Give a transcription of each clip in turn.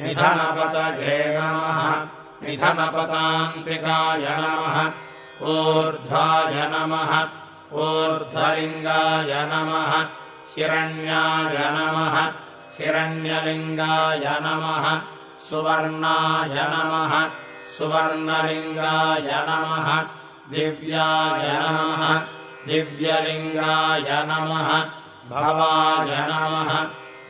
निधनपतये नमः। निधनपतान्तिकाय नमः। ऊर्ध्वाय नमः। ऊर्ध्वलिङ्गाय नमः। हिरण्याय नमः। हिरण्यलिङ्गाय नमः। सुवर्णाय नमः। सुवर्णलिङ्गाय नमः। दिव्याय नमः। दिव्यलिङ्गाय नमः। भवाय नमः।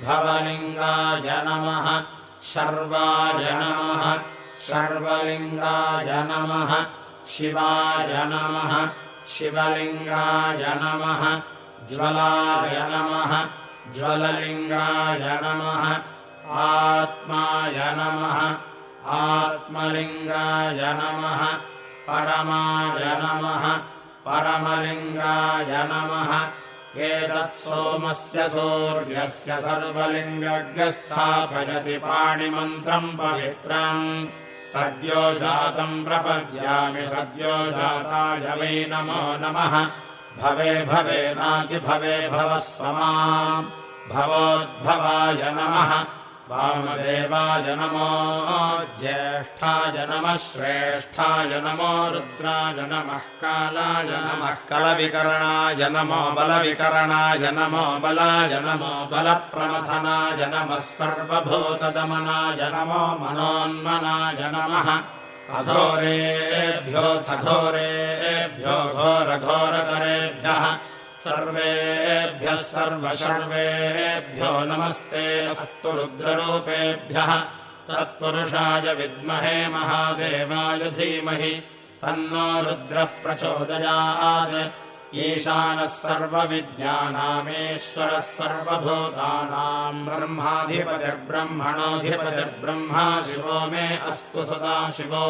भवलिङ्गाय नमः शर्वाय नमः। शर्वलिङ्गाय नमः। शिवाय नमः। शिवलिङ्गाय नमः। ज्वलाय नमः। ज्वललिङ्गाय नमः। आत्माय नमः। आत्मलिङ्गाय नमः। परमाय नमः। परमलिङ्गाय नमः एतत्सोमस्य सूर्यस्य सर्वलिङ्गस्थापयति पाणिमन्त्रम् पवित्रम्। सद्यो जातम् प्रपद्यामि सद्यो जाताय वै नमो नमः। भवे भवे नाति भवे भवस्व माम्। भवोद्भवाय नमः वामदेवाय नमो ज्येष्ठाय नमः श्रेष्ठाय नमो रुद्राय नमः कालाय नमः कलविकरणाय नमो बलविकरणाय नमो बलाय नमो बलप्रमथनाय नमः सर्वभूतदमनाय नमो मनोन्मनाय नमः। अघोरेभ्योऽथ घोरेभ्यो घोरघोरतरेभ्यः सर्वेभ्यः सर्वशर्वेभ्यो नमस्ते अस्तु रुद्ररूपेभ्यः तत्पुरुषाय विद्महे महादेवाय धीमहि तन्नो रुद्रः प्रचोदयात् ईशानः सर्वविद्यानामेश्वरः सर्वभूतानाम् ब्रह्माधिपतिर्ब्रह्मणोऽधिपतिर्ब्रह्मा शिवो मे अस्तु सदा शिवो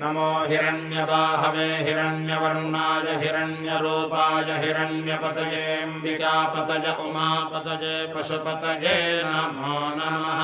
नमो हिरण्यबाहवे हिरण्यवर्णाय हिरण्यरूपाय हिरण्यपतयेऽम्बिकापतय उमापतये पशुपतये नमो नमः